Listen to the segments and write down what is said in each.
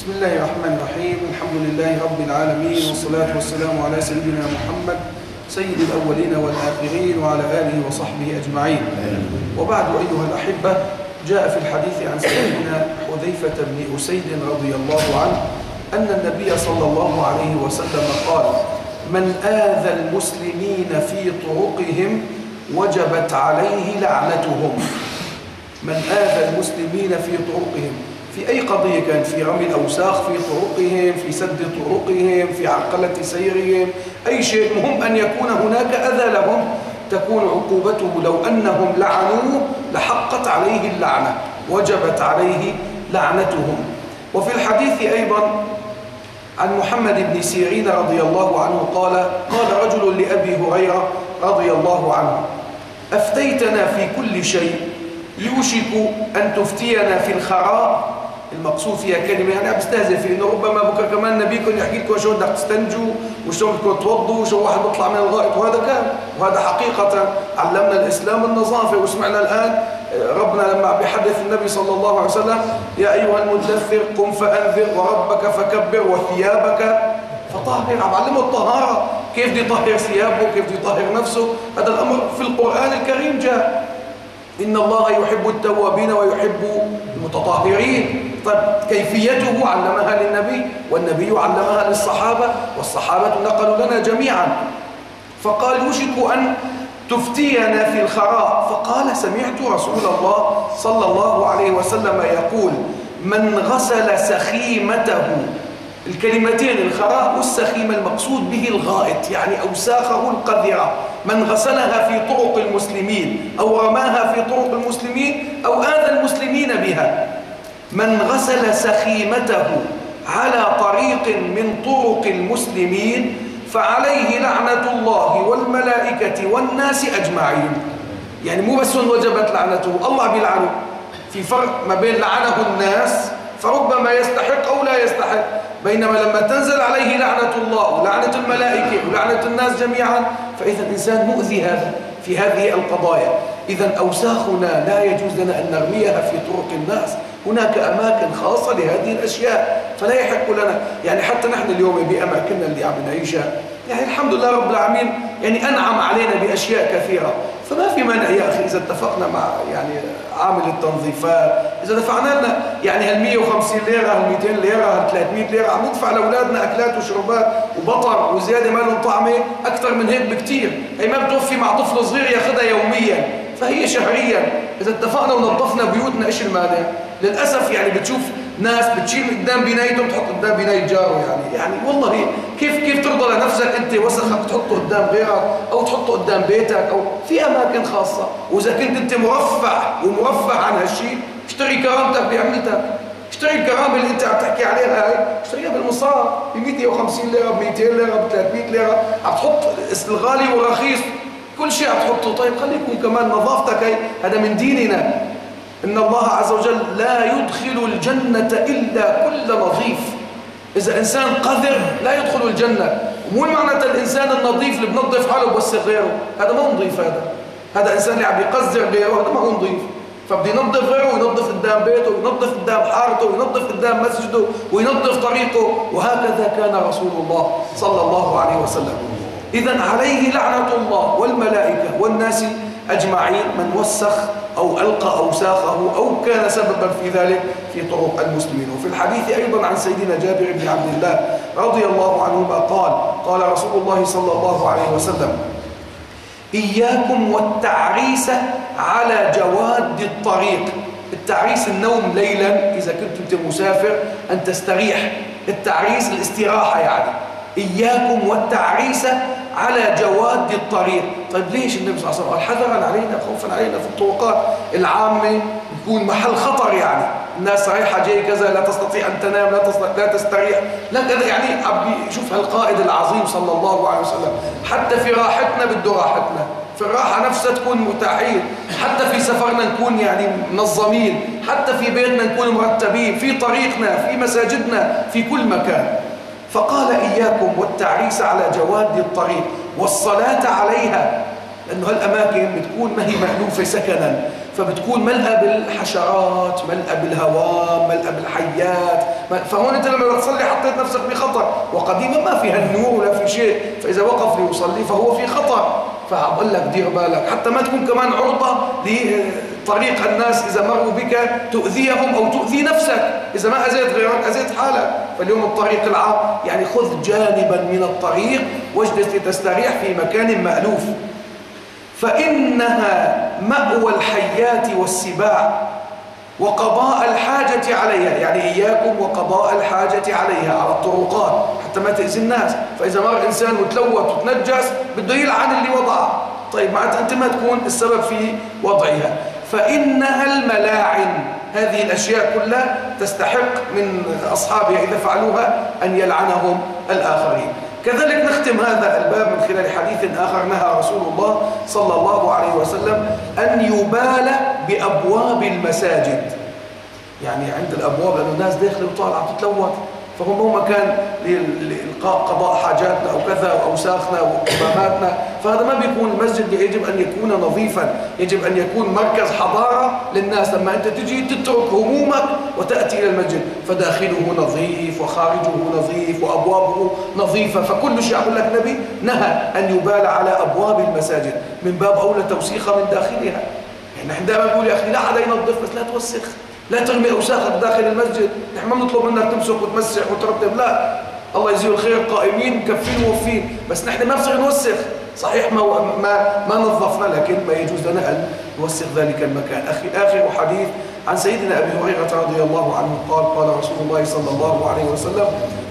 بسم الله الرحمن الرحيم الحمد لله رب العالمين والصلاة والسلام على سيدنا محمد سيد الأولين والآخرين وعلى آله وصحبه أجمعين وبعد أيها الأحبة جاء في الحديث عن سيدنا حذيفة بن أسيد رضي الله عنه أن النبي صلى الله عليه وسلم قال من آذى المسلمين في طرقهم وجبت عليه لعنتهم من آذى المسلمين في طرقهم في أي قضية كان في رمي الأوساخ في طرقهم في سد طرقهم في عرقلة سيرهم أي شيء. مهم أن يكون هناك أذى لهم. تكون عقوبته لو أنهم لعنوه لحقت عليه اللعنة وجبت عليه لعنتهم. وفي الحديث أيضا عن محمد بن سيرين رضي الله عنه قال قال رجل لأبي هريرة رضي الله عنه أفتيتنا في كل شيء يوشك أن تفتينا في الخراء؟ المقصود فيها كلمة. يعني بستهزئ في إنه ربما بكرة كمان نبي كن يحكي لكم شو بدك تستنجوا وشو بدكم توضوا وشو واحد بيطلع من الغائط. وهذا كان. وهذا حقيقة. علمنا الإسلام النظافة. وسمعنا الآن ربنا لما بيحدث النبي صلى الله عليه وسلم يا أيها المدثر قم فأنذر وربك فكبر وثيابك فطهر. عم علمه الطهارة. كيف دي يطهر ثيابه؟ كيف دي يطهر نفسه؟ هذا الأمر في القرآن الكريم جاء. إن الله يحب التوابين ويحب المتطهرين. طيب كيفيته علمها للنبي والنبي علمها للصحابة والصحابة نقلوا لنا جميعا. فقال يوشك أن تفتينا في الخراء. فقال سمعت رسول الله صلى الله عليه وسلم يقول من غسل سخيمته. الكلمتين الخراء والسخيمة المقصود به الغائط يعني أوساخه القذرة. من غسلها في طرق المسلمين أو رماها في طرق المسلمين أو بها من غسل سخيمته على طريق من طرق المسلمين فعليه لعنة الله والملائكة والناس أجمعين. يعني مو بس وجبت لعنته الله بيلعنه. في فرق ما بين لعنه الناس فربما يستحق أو لا يستحق بينما لما تنزل عليه لعنة الله ولعنة الملائكة ولعنة الناس جميعا فإذا الإنسان مؤذي هذا في هذه القضايا. إذا أوساخنا لا يجوز لنا أن نرميها في طرق الناس. هناك أماكن خاصة لهذه الأشياء فلا يحق لنا. يعني حتى نحن اليوم بأماكننا اللي عم نعيشها يعني الحمد لله رب العالمين يعني أنعم علينا بأشياء كثيرة. فما في مانع يا أخي إذا اتفقنا مع يعني عامل التنظيفات. إذا دفعنا لنا يعني هال 150 ليرة هال 200 ليرة هال 300 ليرة عم ندفع لأولادنا أكلات وشربات وبطر وزيادة ما لهم طعمة أكثر من هيك بكثير هي ما بتوفي مع طفل صغير ياخذها يوميا. فهي شهريا إذا اتفقنا ونظفنا بيوتنا إيش المانع؟ للأسف يعني بتشوف ناس بتشيل قدام بنايته بتحط قدام بناية جاره يعني. يعني والله كيف كيف ترضى لنفسك أنت وسخك تحطه قدام غيرك أو تحطه قدام بيتك أو في أماكن خاصة؟ وإذا كنت أنت مرفع ومرفع عن هالشيء اشتري كرامتك بعملتك. اشتري الكرامة اللي أنت عم تحكي عليها هاي. اشتريها بالمصار ب 150 ليرة ب 200 ليرة ب 300 ليرة. عم تحط الغالي والرخيص كل شيء تحطه طيب خلي يكون كمان نظافتك. هي هذا من ديننا. إن الله عز وجل لا يدخل الجنة إلا كل نظيف. إذا إنسان قذر لا يدخل الجنة. مو معنى الإنسان النظيف اللي بنظف حاله وبوسخ غيره. هذا ما نظيف هذا. هذا إنسان اللي عم يقذر غيره. هذا ما هو نظيف. فبده ينظف غيره وينظف قدام بيته وينظف قدام حارته وينظف قدام مسجده وينظف طريقه. وهكذا كان رسول الله صلى الله عليه وسلم. إذا عليه لعنة الله. والملائكة والناس أجمعين من وسخ أو ألقى أوساخه أو كان سببا في ذلك في طرق المسلمين. وفي الحديث أيضا عن سيدنا جابر بن عبد الله رضي الله عنهما قال قال رسول الله صلى الله عليه وسلم إياكم والتعريس على جواد الطريق. التعريس النوم ليلا إذا كنت أنت مسافر أن تستريح. التعريس الاستراحة يعني. إياكم والتعريس على جواد الطريق. طيب ليش النبي صلى الله عليه وسلم قال حذرا علينا خوفا علينا في الطرقات؟ العامة يكون محل خطر يعني. الناس رايحة جاي كذا لا تستطيع أن تنام لا, تستطيع لا تستريح. لا كذا يعني عبي شوف هالقائد العظيم صلى الله عليه وسلم. حتى في راحتنا بده راحتنا. في الراحة نفسها تكون متاحين. حتى في سفرنا نكون يعني منظمين. حتى في بيتنا نكون مرتبين. في طريقنا في مساجدنا في كل مكان. فقال إياكم والتعريس على جواد الطريق والصلاة عليها لأنه هالأماكن بتكون ما هي مألوفة سكنا فبتكون ملأة بالحشرات ملأة بالهواء ملأة بالحيات فهون أنت لما تصلي حطيت نفسك بخطر وقديما ما فيها النور ولا في شيء فإذا وقف ليصلي فهو في خطر. فأقول لك دير بالك حتى ما تكون كمان عرضة لطريق الناس إذا مروا بك تؤذيهم أو تؤذي نفسك إذا ما أزيت غيرك أزيت حالك. فاليوم الطريق العام يعني خذ جانبا من الطريق واجلس لتستريح في مكان مألوف. فإنها مأوى الحيات والسباع وقضاء الحاجة عليها يعني إياكم وقضاء الحاجة عليها على الطرقات حتى ما تأذي الناس. فإذا مر إنسان وتلوث وتنجس بده يلعن اللي وضعها طيب معناتها أنت ما تكون السبب في وضعها. فإنها الملاعن. هذه الأشياء كلها تستحق من أصحابها إذا فعلوها أن يلعنهم الآخرين. كذلك نختم هذا الباب من خلال حديث آخر نهى رسول الله صلى الله عليه وسلم أن يبال بأبواب المساجد. يعني عند الأبواب لأنه الناس داخلة وطالعة بتتلوث فهم هو مكان لإلقاء قضاء حاجاتنا أو كذا وأوساخنا وقماماتنا فهذا ما بيكون المسجد يجب أن يكون نظيفا. يجب أن يكون مركز حضارة للناس. لما أنت تجي تترك همومك وتأتي إلى المسجد فداخله نظيف وخارجه نظيف وأبوابه نظيفة. فكل شيء أقول لك نبي نهى أن يبال على أبواب المساجد. من باب أولى توسيخها من داخلها. يعني نحن دائما نقول يا أخي لا حدا ينظف بس لا توسخ. لا ترمي أوساخك داخل المسجد. نحن ما بنطلب منك تمسك وتمسح وترتب لا. الله يجزيه الخير. قائمين مكفين ووفين بس نحن ما بصير نوسخ. صحيح ما ما ما نظفنا لكن ما يجوز لنا أن نوسخ ذلك المكان. أخي آخر حديث عن سيدنا أبي هريرة رضي الله عنه قال قال رسول الله صلى الله عليه وسلم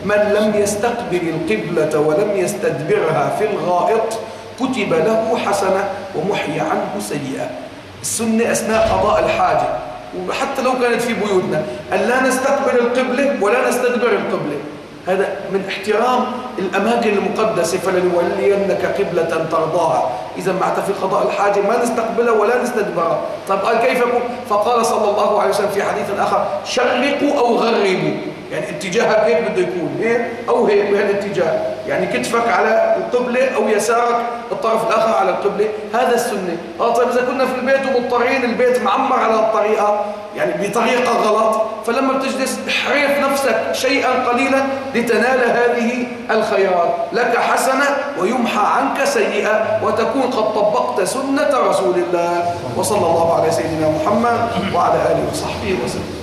من لم يستقبل القبلة ولم يستدبرها في الغائط كتب له حسنة ومحي عنه سيئة. السنة أثناء قضاء الحاجة. وحتى لو كانت في بيوتنا أن لا نستقبل القبلة ولا نستدبر القبلة. هذا من احترام الأماكن المقدسة فلنولينك قبلة ترضاها. إذا معت في قضاء الحاجة ما نستقبلها ولا نستدبرها طيب قال كيف فقال صلى الله عليه وسلم في حديث آخر شرقوا أو يعني اتجاهك هيك بده يكون هيك أو هيك بهالاتجاه. يعني كتفك على القبلة أو يسارك الطرف الآخر على القبلة هذا السنة. آه طيب إذا كنا في البيت ومضطرين البيت معمر على الطريقة يعني بطريقة غلط فلما بتجلس احرف نفسك شيئا قليلا لتنال هذه الخيرات لك حسنة ويمحى عنك سيئة وتكون قد طبقت سنة رسول الله. وصلى الله على سيدنا محمد وعلى آله وصحبه وسلم.